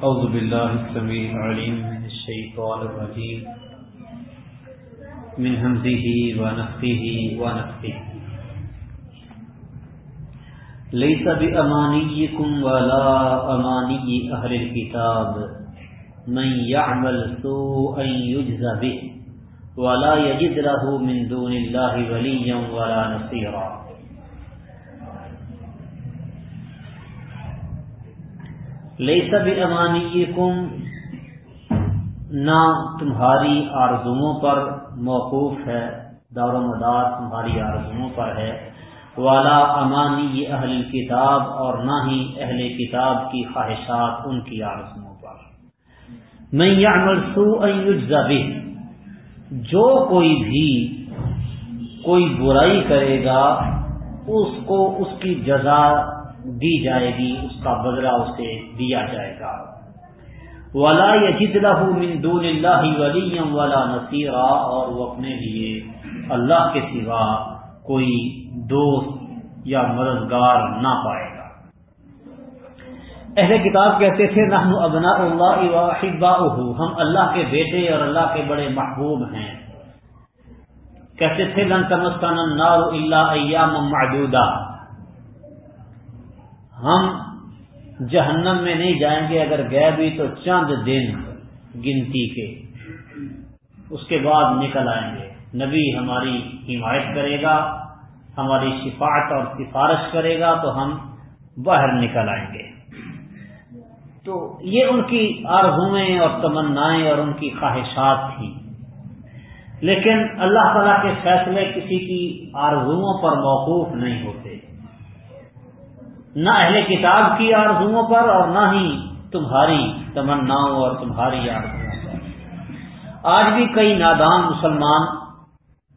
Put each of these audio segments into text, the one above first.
أعوذ بالله السميع العليم من الشيطان الرجيم. من همزه ونفخه ونفخه. ليس بأمانيكم ولا أماني أهل الكتاب. من يعمل سوءا يجزى به ولا يجد له من دون الله وليا ولا نصيرا. لئی سب امانی نہ تمہاری آرزوؤں پر موقوف ہے دور و مدار تمہاری آرزوؤں پر ہے۔ والا امانی اہل کتاب اور نہ ہی اہل کتاب کی خواہشات ان کی آرزوؤں پر۔ میں یہ جو کوئی بھی کوئی برائی کرے گا، اس کو اس کی جزا دی جائے گی، اس کا بدلہ اسے دیا جائے گا۔ ولا یجد له من دون اللہ ولیم ولا نصیرا اور وہ اپنے لیے اللہ کے سوا کوئی دوست یا مددگار نہ پائے گا۔ اہل کتاب کہتے تھے، نحن ابناء اللہ واحباؤہ ہم اللہ کے بیٹے اور اللہ کے بڑے محبوب ہیں۔ کہتے تھے، لن تمسکن النار الا ایام معدودہ ہم جہنم میں نہیں جائیں گے، اگر گئے بھی تو چند دن گنتی کے۔ اس کے بعد نکل آئیں گے۔ نبی ہماری حمایت کرے گا، ہماری شفاعت اور سفارش کرے گا تو ہم باہر نکل آئیں گے۔ تو یہ ان کی آرزویں اور تمنائیں اور ان کی خواہشات تھیں۔ لیکن اللہ تعالیٰ کے فیصلے کسی کی آرزوؤں پر موقوف نہیں ہوتے۔ نہ اہل کتاب کی آرزوؤں پر اور نہ ہی تمہاری تمناؤں اور تمہاری آرزوؤں پر۔ آج بھی کئی نادان مسلمان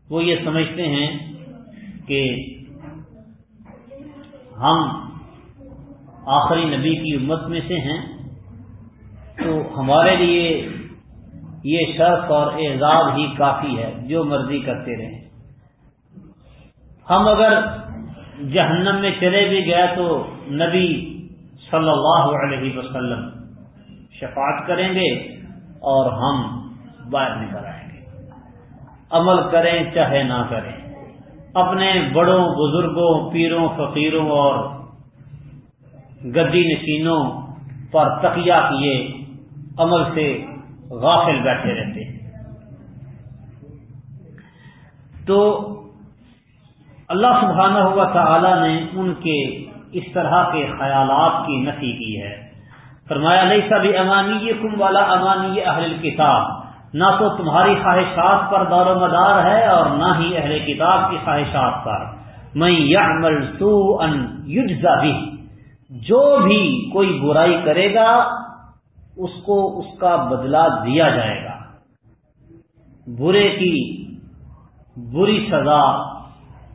وہ یہ سمجھتے ہیں کہ ہم آخری نبی کی امت میں سے ہیں، تو ہمارے لیے یہ شرف اور اعزاز ہی کافی ہے، جو مرضی کرتے رہیں۔ ہم اگر جہنم میں چلے بھی گئے تو نبی صلی اللہ علیہ وسلم شفاعت کریں گے اور ہم باہر نکل آئیں گے۔ عمل کریں چاہے نہ کریں۔ اپنے بڑوں، بزرگوں، پیروں، فقیروں اور گدی نشینوں پر تقیہ کیے عمل سے غافل بیٹھے رہتے ہیں۔ تو اللہ سبحانہ ہوا تعالی نے ان کے اس طرح کے خیالات کی نفی کی ہے۔ فرمایا علیہ سب امانی کم والا امانی اہل کتاب نہ تو تمہاری خواہشات پر دور و مدار ہے اور نہ ہی اہل کتاب کی خواہشات پر۔ میں یعمل سو ان بھی جو بھی کوئی برائی کرے گا، اس کو اس کا بدلہ دیا جائے گا۔ برے کی بری سزا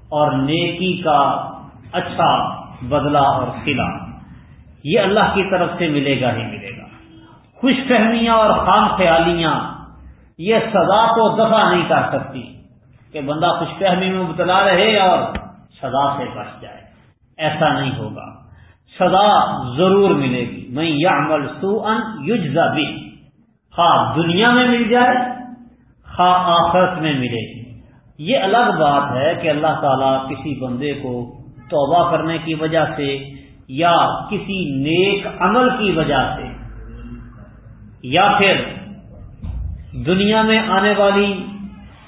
اور نیکی کا اچھا بدلہ اور قلعہ۔ یہ اللہ کی طرف سے ملے گا ہی ملے گا۔ خوش فہمیاں اور خام خیالیاں، یہ سزا کو دفع نہیں کر سکتی کہ بندہ خوش فہمی میں مبتلا رہے اور سزا سے بچ جائے۔ ایسا نہیں ہوگا۔ سزا ضرور ملے گی۔ میں یا عمل سو ان بھی خواہ دنیا میں مل جائے، خواہ آخرت میں ملے۔ گی یہ الگ بات ہے کہ اللہ تعالیٰ کسی بندے کو توبہ کرنے کی وجہ سے یا کسی نیک عمل کی وجہ سے یا پھر دنیا میں آنے والی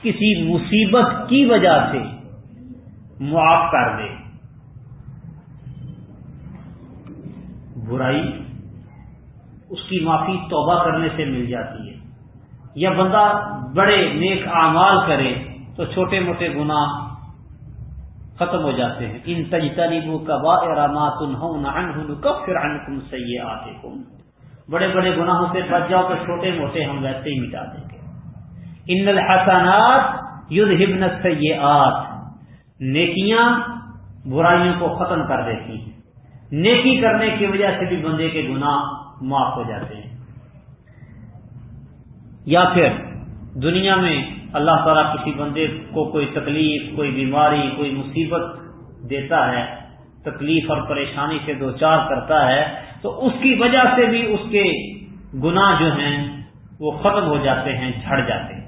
کسی مصیبت کی وجہ سے معاف کر دے۔ برائی اس کی معافی توبہ کرنے سے مل جاتی ہے۔ یا بندہ بڑے نیک اعمال کرے تو چھوٹے موٹے گنا ختم ہو جاتے ہیں۔ ان تجتنبو کبا ارامات کب پھر ان سے آتے بڑے بڑے گناہوں سے بچ جاؤ تو چھوٹے موٹے ہم ویسے ہی مٹا دیں گے۔ ان الحسنات یدھ ہبن سیئات نیکیاں برائیوں کو ختم کر دیتی ہیں۔ نیکی کرنے کی وجہ سے بھی بندے کے گناہ معاف ہو جاتے ہیں۔ یا پھر دنیا میں اللہ تعالیٰ کسی بندے کو کوئی تکلیف، کوئی بیماری، کوئی مصیبت دیتا ہے، تکلیف اور پریشانی سے دو چار کرتا ہے، تو اس کی وجہ سے بھی اس کے گناہ جو ہیں وہ ختم ہو جاتے ہیں، جھڑ جاتے ہیں۔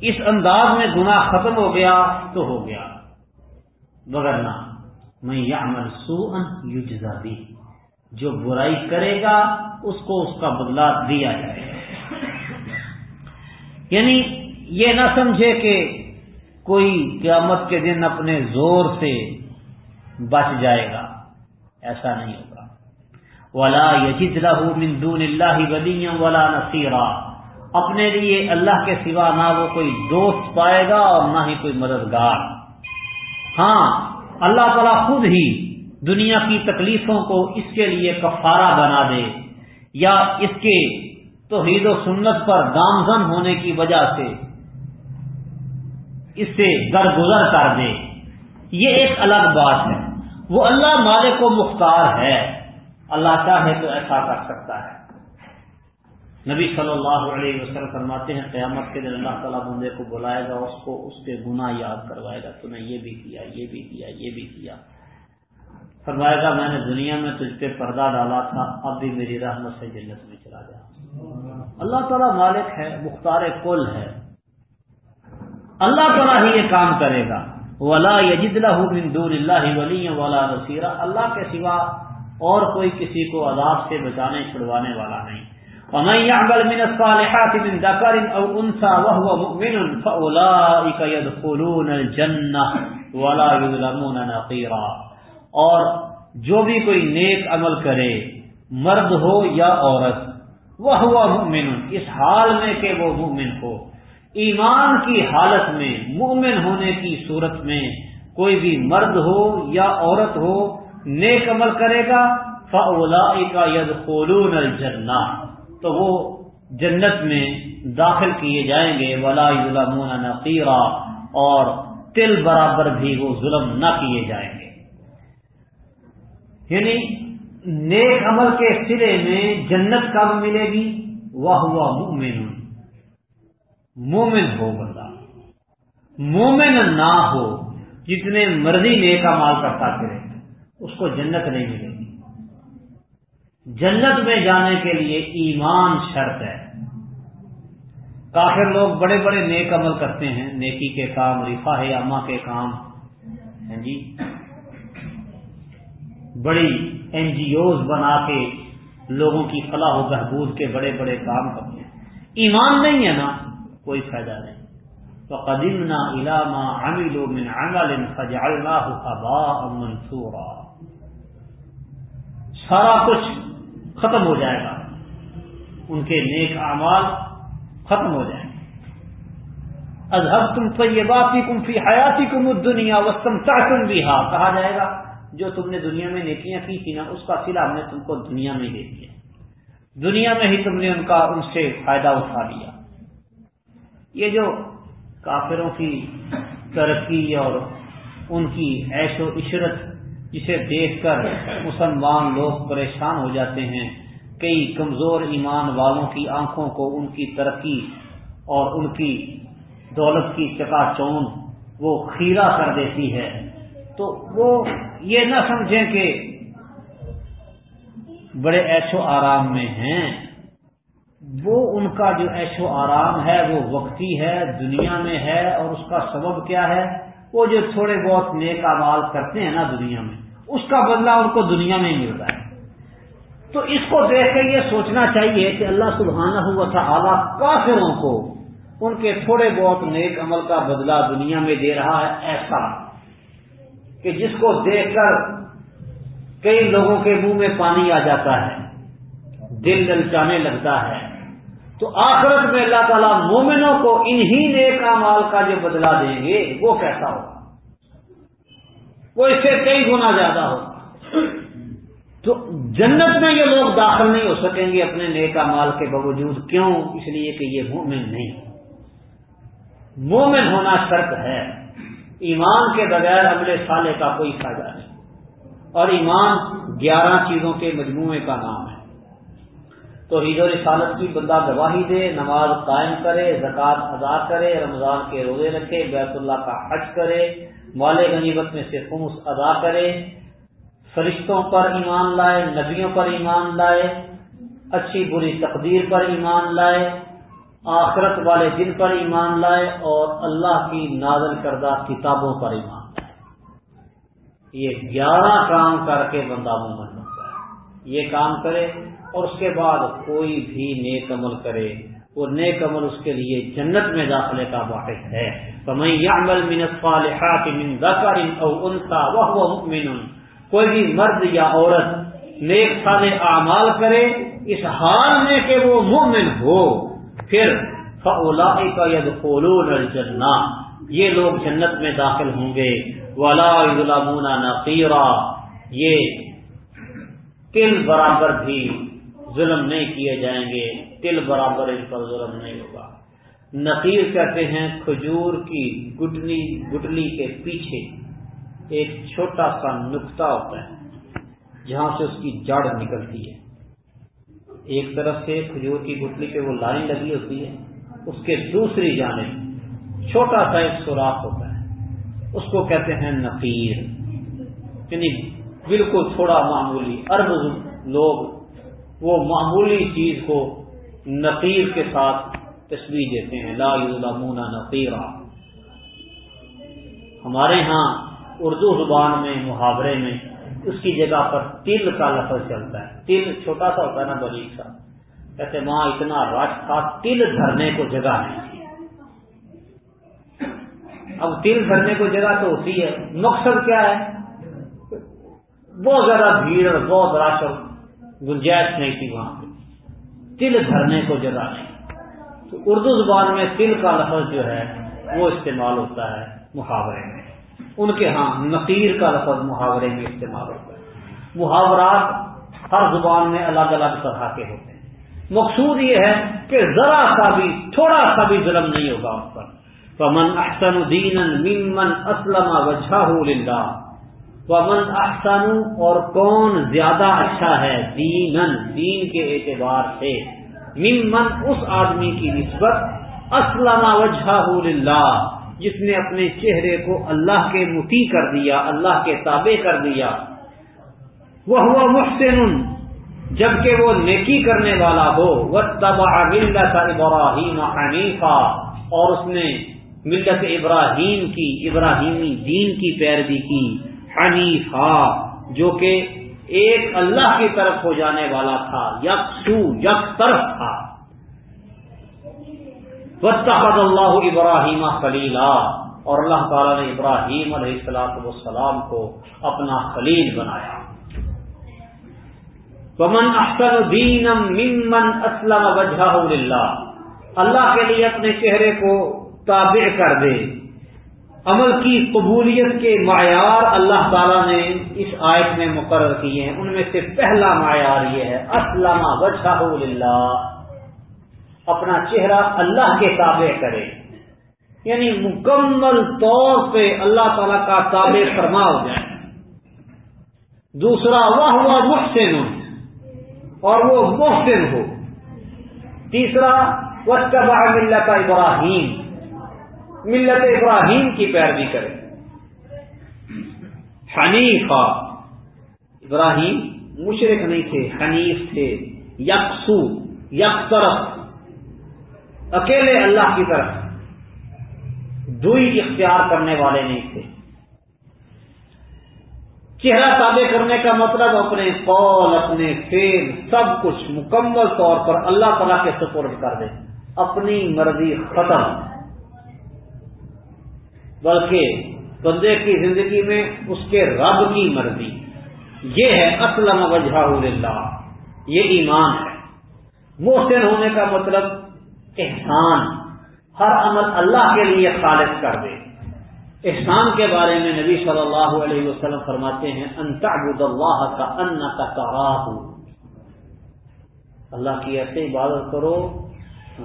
اس انداز میں گناہ ختم ہو گیا تو ہو گیا۔ بگرنا میں یا عمل سو ان بھی جو برائی کرے گا، اس کو اس کا بدلہ دیا جائے گا۔ یعنی یہ نہ سمجھے کہ کوئی قیامت کے دن اپنے زور سے بچ جائے گا، ایسا نہیں ہوگا۔ ولا یجد له من دون اللہ ولی ولا نصیرا اپنے لیے اللہ کے سوا نہ وہ کوئی دوست پائے گا اور نہ ہی کوئی مددگار۔ ہاں اللہ تعالیٰ خود ہی دنیا کی تکلیفوں کو اس کے لیے کفارہ بنا دے یا اس کے توحید و سنت پر گامزن ہونے کی وجہ سے اس سے درگزر کر دے۔ یہ ایک الگ بات ہے۔ وہ اللہ مالک و مختار ہے۔ اللہ چاہے تو ایسا کر سکتا ہے۔ نبی صلی اللہ علیہ وسلم فرماتے ہیں، قیامت کے دن اللہ تعالیٰ بندے کو بلائے گا اس کو اس کے گناہ یاد کروائے گا۔ تو نے یہ بھی کیا، یہ بھی کیا، یہ بھی کیا۔ فرمائے گا میں نے دنیا میں تجھ پہ پردہ ڈالا تھا، اب بھی میری رحمت سے جنت میں چلا جا۔ اللہ تعالیٰ مالک ہے، مختار کل ہے۔ اللہ تعالیٰ ہی یہ کام کرے گا۔ ولا یجد من دون اللہ ولی ولا نصیرہ اللہ کے سوا اور کوئی کسی کو عذاب سے بچانے، چھڑوانے والا نہیں۔ ومن يعمل من الصالحات من ذكر او انثى وهو مؤمن فاولئك يدخلون الجنه ولا يظلمون نقيرا۔ اور جو بھی کوئی نیک عمل کرے، مرد ہو یا عورت وہ ہوا مؤمن اس حال میں کہ وہ مؤمن ہو۔ ایمان کی حالت میں، مومن ہونے کی صورت میں کوئی بھی مرد ہو یا عورت ہو، نیک عمل کرے گا فلا کا ید قولون الجنا تو وہ جنت میں داخل کیے جائیں گے، ولا ظلم نقیرہ اور تل برابر بھی وہ ظلم نہ کیے جائیں گے۔ یعنی نیک عمل کے سرے میں جنت کب ملے گی؟ وہ ہوا مومن مومن ہو بندہ. مومن نہ ہو، جتنے مرضی نیک مال کرتا کرے، اس کو جنت نہیں ملے گی. جنت میں جانے کے لیے ایمان شرط ہے. کافر لوگ بڑے بڑے نیک عمل کرتے ہیں، نیکی کے کام رفا عامہ کے کام. ہیں جی؟ بڑی این جی اوز بنا کے لوگوں کی فلاح و بہبود کے بڑے بڑے کام کرتے ہیں۔ ایمان نہیں ہے نا، کوئی فائدہ نہیں۔ تو قدیم نہ علامہ عامل من عمل فجعلناه ابا منصورا سارا کچھ ختم ہو جائے گا۔ ان کے نیک اعمال ختم ہو جائیں گے۔ اذہب تم طیباتی کم فی حیاتی کم دنیا وسطم بھی کہا جائے گا۔ جو تم نے دنیا میں نیکیاں کی تھی نا، اس کا سلا ہم نے تم کو دنیا میں دے دیا۔ دنیا میں ہی تم نے ان کا، ان سے فائدہ اٹھا لیا۔ یہ جو کافروں کی ترقی اور ان کی عیش و عشرت جسے دیکھ کر مسلمان لوگ پریشان ہو جاتے ہیں، کئی کمزور ایمان والوں کی آنکھوں کو ان کی ترقی اور ان کی دولت کی چکا چون وہ خیرہ کر دیتی ہے۔ تو وہ یہ نہ سمجھیں کہ بڑے ایش و آرام میں ہیں۔ وہ ان کا جو ایش و آرام ہے وہ وقتی ہے، دنیا میں ہے اور اس کا سبب کیا ہے؟ وہ جو تھوڑے بہت نیک آواز کرتے ہیں نا دنیا میں، اس کا بدلہ ان کو دنیا میں مل رہا ہے۔ تو اس کو دیکھ کے یہ سوچنا چاہیے کہ اللہ سبحانہ ہوا تھا کافروں کو ان کے تھوڑے بہت نیک عمل کا بدلہ دنیا میں دے رہا ہے، ایسا کہ جس کو دیکھ کر کئی لوگوں کے منہ میں پانی آ جاتا ہے، دل للچانے لگتا ہے، تو آخرت میں اللہ تعالیٰ مومنوں کو انہی نیک مال کا جو بدلہ دیں گے، وہ کیسا ہوگا؟ وہ اس سے کئی گنا زیادہ ہوگا۔ تو جنت میں یہ لوگ داخل نہیں ہو سکیں گے اپنے نیکا مال کے باوجود، کیوں؟ اس لیے کہ یہ مومن نہیں۔ مومن ہونا شرط ہے۔ ایمان کے بغیر اگلے سالے کا کوئی فائدہ نہیں۔ اور ایمان گیارہ چیزوں کے مجموعے کا نام ہے۔ تو عید و رسالت کی بندہ گواہی دے، نماز قائم کرے، زکوٰۃ ادا کرے، رمضان کے روزے رکھے، بیت اللہ کا حج کرے، مال غنیبت میں سے خمس ادا کرے، فرشتوں پر ایمان لائے، نبیوں پر ایمان لائے، اچھی بری تقدیر پر ایمان لائے آخرت والے دن پر ایمان لائے اور اللہ کی نازل کردہ کتابوں پر ایمان لائے۔ یہ گیارہ کام کر کے بندہ مومن بنتا ہے۔ یہ کام کرے اور اس کے بعد کوئی بھی نیک عمل کرے۔ وہ نیک عمل اس کے لیے جنت میں داخلے کا واحد ہے۔ کوئی بھی مرد یا عورت نیک سال اعمال کرے، اس حال میں کہ وہ مومن ہو۔ پھر فلا کا ید الجنہ یہ لوگ جنت میں داخل ہوں گے۔ ولا نقیرا یہ تل برابر بھی ظلم نہیں کیے جائیں گے۔ تل برابر ان پر ظلم نہیں ہوگا۔ نقیر کہتے ہیں کھجور کی گٹلی گٹلی کے پیچھے ایک چھوٹا سا نقطہ ہوتا ہے جہاں سے اس کی جڑ نکلتی ہے۔ ایک طرف سے کھجور کی گٹلی پہ وہ لائن لگی ہوتی ہے، اس کے دوسری جانب چھوٹا سا ایک سوراخ ہوتا ہے۔ اس کو کہتے ہیں نقیر۔ یعنی بالکل تھوڑا معمولی ارب لوگ وہ معمولی چیز کو نقیر کے ساتھ تصویر دیتے ہیں۔ لا یظلمون نقیرہ ہمارے ہاں اردو زبان میں، محاورے میں اس کی جگہ پر تل کا لفظ چلتا ہے۔ تل چھوٹا سا ہوتا ہے نا بریک سا۔ کہتے وہاں اتنا رش تھا، تل دھرنے کو جگہ نہیں۔ تھی اب تل دھرنے کو جگہ تو ہوتی ہے۔ مقصد کیا ہے؟ بہت زیادہ بھیڑ اور بہت رش اور گنجائش نہیں تھی وہاں پہ۔ تل دھرنے کو جگہ نہیں۔ تو اردو زبان میں تل کا لفظ جو ہے، وہ استعمال ہوتا ہے محاورے میں۔ ان کے ہاں نقیر کا لفظ محاورے میں استعمال ہوتا ہے۔ محاورات ہر زبان میں الگ الگ طرح کے ہوتے ہیں۔ مقصود یہ ہے کہ ذرا سا بھی، تھوڑا سا بھی ظلم نہیں ہوگا ان پر۔ پمن احسن دین ممن اسلم وجہ ومن احسن اور کون زیادہ اچھا ہے دین دین کے اعتبار سے۔ ممن اس آدمی کی نسبت اسلم وجہ للہ جس نے اپنے چہرے کو اللہ کے متی کر دیا، اللہ کے تابع کر دیا۔ وہ ہوا محسن، جبکہ وہ نیکی کرنے والا ہو۔ وہ تبا ملت ابراہیم حنیفہ اور اس نے ملت ابراہیم کی، ابراہیمی دین کی پیروی کی۔ حنیفہ جو کہ ایک اللہ کی طرف ہو جانے والا تھا یک سو یک طرف تھا۔ وطحد اللہ ابراہیم خلیلا۔ اور اللہ تعالیٰ نے ابراہیم علیہ السلاط والسلام کو اپنا خلیل بنایا۔ ومن احسن دینم ممن اسلم وجہ اللہ کے لیے اپنے چہرے کو تابع کر دے۔ عمل کی قبولیت کے معیار اللہ تعالیٰ نے اس آیت میں مقرر کیے ہیں۔ ان میں سے پہلا معیار یہ ہے، اسلم وجہ اپنا چہرہ اللہ کے تابع کرے۔ یعنی مکمل طور پہ اللہ تعالی کا تابع فرما ہو جائے۔ دوسرا وہ ہوا محسن۔ اور وہ محسن ہو۔ تیسرا وسطہ ملت ابراہیم ملت ابراہیم کی پیروی کرے۔ حنیف ابراہیم مشرق نہیں تھے، حنیف تھے۔ یکسو یک طرف اکیلے اللہ کی طرف دوئی اختیار کرنے والے نہیں تھے۔ چہرہ تابع کرنے کا مطلب اپنے قول، اپنے فیل سب کچھ مکمل طور پر اللہ تعالی کے سپورٹ کر دیں اپنی مرضی ختم۔ بلکہ بندے کی زندگی میں اس کے رب کی مرضی۔ یہ ہے، اسلم وجہ اللہ یہ ایمان ہے۔ محسن ہونے کا مطلب احسان۔ ہر عمل اللہ کے لیے خالص کر دے۔ احسان کے بارے میں نبی صلی اللہ علیہ وسلم فرماتے ہیں انتعبد اللہ کا ان کا اللہ کی ایسے عبادت کرو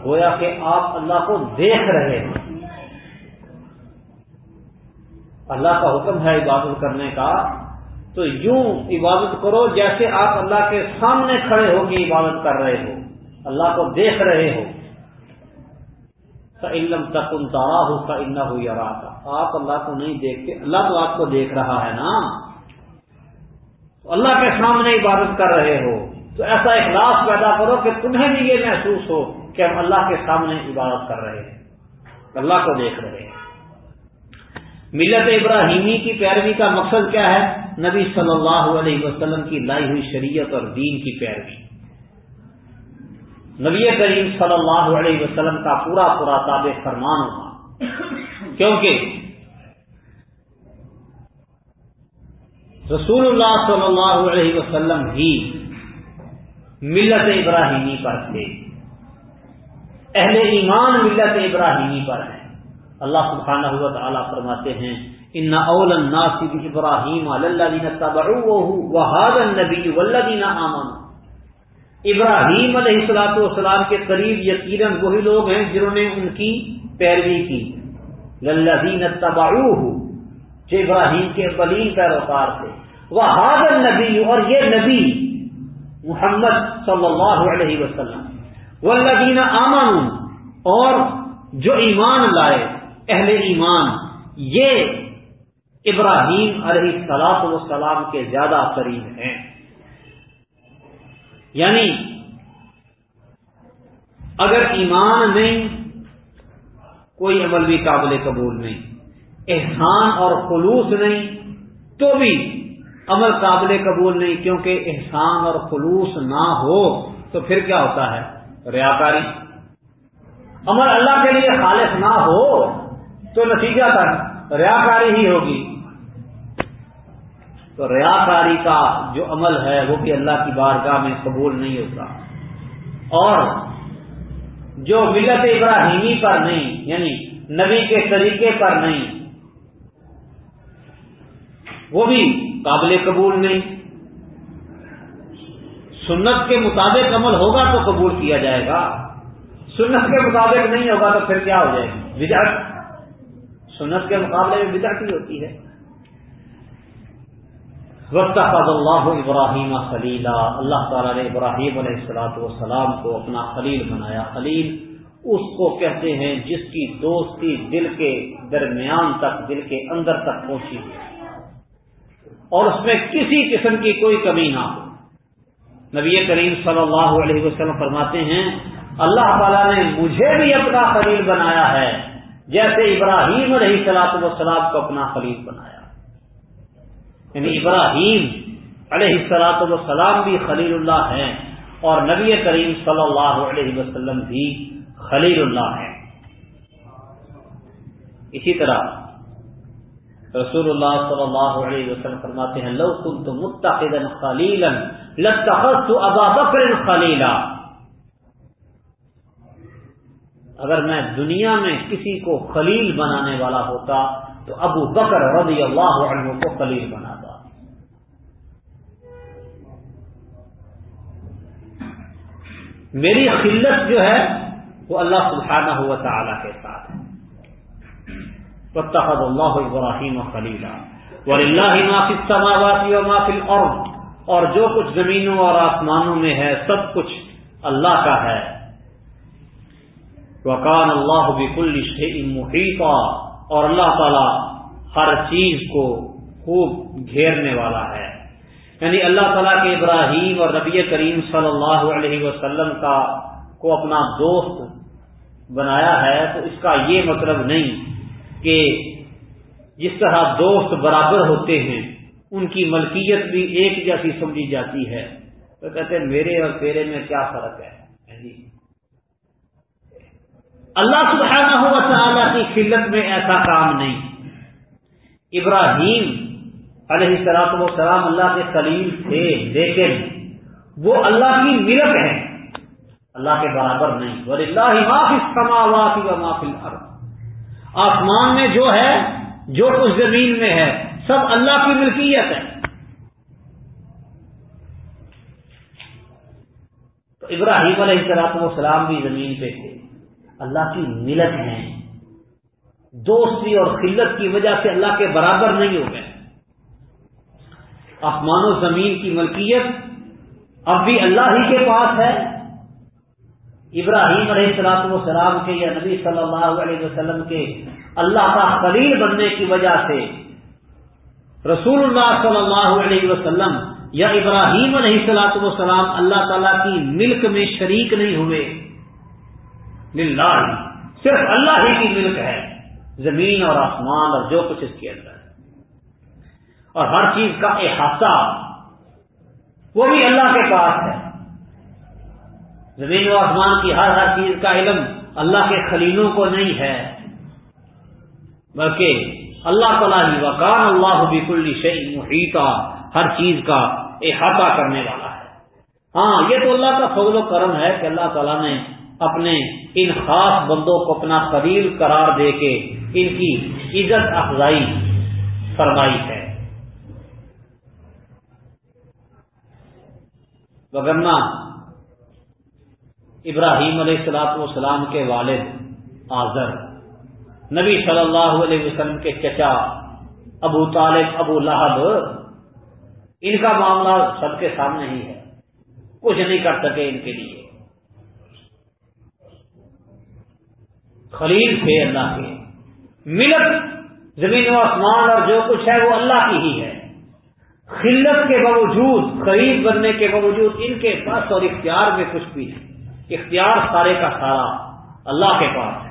گویا کہ آپ اللہ کو دیکھ رہے ہیں۔ اللہ کا حکم ہے عبادت کرنے کا۔ تو یوں عبادت کرو جیسے آپ اللہ کے سامنے کھڑے ہو کے عبادت کر رہے ہو۔ اللہ کو دیکھ رہے ہو۔ علم تک ان تارا ہو کا انا ہو یا آپ اللہ کو نہیں دیکھتے اللہ تو آپ کو دیکھ رہا ہے نا؟ اللہ کے سامنے عبادت کر رہے ہو۔ تو ایسا اخلاص پیدا کرو کہ تمہیں بھی یہ محسوس ہو کہ ہم اللہ کے سامنے عبادت کر رہے ہیں۔ اللہ کو دیکھ رہے ہیں۔ ملت ابراہیمی کی پیروی کا مقصد کیا ہے؟ نبی صلی اللہ علیہ وسلم کی لائی ہوئی شریعت اور دین کی پیروی۔ نبی کریم صلی اللہ علیہ وسلم کا پورا پورا تاب فرمان ہوگا۔ کیونکہ رسول اللہ صلی اللہ علیہ وسلم ہی ملت ابراہیمی پر تھے۔ اہل ایمان ملت ابراہیمی پر ہیں۔ اللہ سبحانہ ہوا تعالیٰ فرماتے ہیں، ان اول الناس ابراہیم النبی والذین آمنوا ابراہیم علیہ السلاط والسلام کے قریب یقیناً وہی لوگ ہیں جنہوں نے ان کی پیروی کی۔ للذین تبعوه جو ابراہیم کے بلین پیروکار تھے۔ وہ حاضر نبی اور یہ نبی محمد صلی اللہ علیہ وسلم۔ والذین آمنوا، اور جو ایمان لائے اہل ایمان، یہ ابراہیم علیہ سلاط وسلام کے زیادہ قریب ہیں۔ یعنی اگر ایمان نہیں کوئی عمل بھی قابل قبول نہیں، احسان اور خلوص نہیں، تو بھی عمل قابل قبول نہیں، کیونکہ احسان اور خلوص نہ ہو تو پھر کیا ہوتا ہے؟ ریاکاری عمل اللہ کے لیے خالص نہ ہو تو نتیجہ تک ریاکاری ہی ہوگی۔ تو ریاکاری کا جو عمل ہے وہ بھی اللہ کی بارگاہ میں قبول نہیں ہوتا۔ اور جو ملت ابراہیمی پر نہیں یعنی نبی کے طریقے پر نہیں، وہ بھی قابل قبول نہیں۔ سنت کے مطابق عمل ہوگا تو قبول کیا جائے گا۔ سنت کے مطابق نہیں ہوگا تو پھر کیا ہو جائے گی؟ وجٹ سنت کے مقابلے میں بدعت ہی ہوتی ہے۔ وقت اللہ ابراہیم خلیلا۔ اللہ تعالیٰ نے ابراہیم علیہ السلاط والسلام کو اپنا خلیل بنایا۔ خلیل اس کو کہتے ہیں جس کی دوستی دل کے درمیان تک، دل کے اندر تک پہنچی ہوئی۔ اور اس میں کسی قسم کی کوئی کمی نہ ہو۔ نبی کریم صلی اللہ علیہ وسلم فرماتے ہیں، اللہ تعالیٰ نے مجھے بھی اپنا خلیل بنایا ہے، جیسے ابراہیم علیہ سلاط وسلام کو اپنا خلیل بنایا۔ یعنی ابراہیم علیہ سلاط وسلام بھی خلیل اللہ ہیں اور نبی کریم صلی اللہ علیہ وسلم بھی خلیل اللہ ہیں۔ اسی طرح رسول اللہ صلی اللہ علیہ وسلم فرماتے ہیں، لو کن تو متقد لتخذت ابا بکر خلیلا۔ اگر میں دنیا میں کسی کو خلیل بنانے والا ہوتا تو ابو بکر رضی اللہ عنہ کو خلیل بناتا میری خلت جو ہے وہ اللہ سبحانہ ہوا تعالی کے ساتھ ہے۔ اللہ ابراہیم و خلیلہ اور اللہ معافی سماواتی اور معافی اور جو کچھ زمینوں اور آسمانوں میں ہے، سب کچھ اللہ کا ہے۔ وکان اللہ بکل محیطہ اور اللہ تعالی ہر چیز کو خوب گھیرنے والا ہے۔ یعنی اللہ تعالیٰ کے ابراہیم اور نبی کریم صلی اللہ علیہ وسلم کا کو اپنا دوست بنایا ہے، تو اس کا یہ مطلب نہیں کہ جس طرح دوست برابر ہوتے ہیں، ان کی ملکیت بھی ایک جیسی سمجھی جاتی ہے۔ تو کہتے ہیں، میرے اور تیرے میں کیا فرق ہے؟ یعنی اللہ سبحانہ ہوا تعالیٰ کی خلت میں ایسا کام نہیں۔ ابراہیم علیہ سلاط و سلام اللہ کے خلیل تھے، لیکن وہ اللہ کی ملت ہے اللہ کے برابر نہیں۔ اور اللہ معافی سماواتی و معافی آسمان میں جو ہے، جو کچھ زمین میں ہے، سب اللہ کی ملکیت ہے۔ تو ابراہیم علیہ السلاط و سلام بھی زمین پہ تھے۔ اللہ کی ملت ہیں۔ دوستی اور قلت کی وجہ سے اللہ کے برابر نہیں ہو گئے۔ آسمان و زمین کی ملکیت اب بھی اللہ ہی کے پاس ہے۔ ابراہیم علیہ السلاط و سلام کے یا نبی صلی اللہ علیہ وسلم کے اللہ کا خلیل بننے کی وجہ سے رسول اللہ صلی اللہ علیہ وسلم یا ابراہیم علیہ السلاط وسلام اللہ تعالی کی ملک میں شریک نہیں ہوئے۔ للہ۔ صرف اللہ ہی کی ملک ہے، زمین اور آسمان اور جو کچھ اس کے اندر۔ ہے اور ہر چیز کا احاطہ وہ بھی اللہ کے پاس ہے۔ زمین و آسمان کی ہر ہر چیز کا علم اللہ کے خلیلوں کو نہیں ہے۔ بلکہ اللہ تعالیٰ ہی وکان اللہ بک الشی محیطہ ہر چیز کا احاطہ کرنے والا ہے۔ ہاں یہ تو اللہ کا فضل و کرم ہے کہ اللہ تعالیٰ نے اپنے ان خاص بندوں کو اپنا قبیل قرار دے کے ان کی عزت افزائی فرمائی ہے۔ وگرنا ابراہیم علیہ السلاط والسلام کے والد آزر نبی صلی اللہ علیہ وسلم کے چچا، ابو طالب، ابو لہب، ان کا معاملہ سب کے سامنے ہی ہے۔ کچھ نہیں کر سکے ان کے لیے۔ خلیل تھے اللہ کے۔ ملت زمین و آسمان اور جو کچھ ہے وہ اللہ کی ہی ہے۔ خلت کے باوجود خرید بننے کے باوجود ان کے پاس اور اختیار میں کچھ بھی اختیار سارے کا سارا اللہ کے پاس ہے۔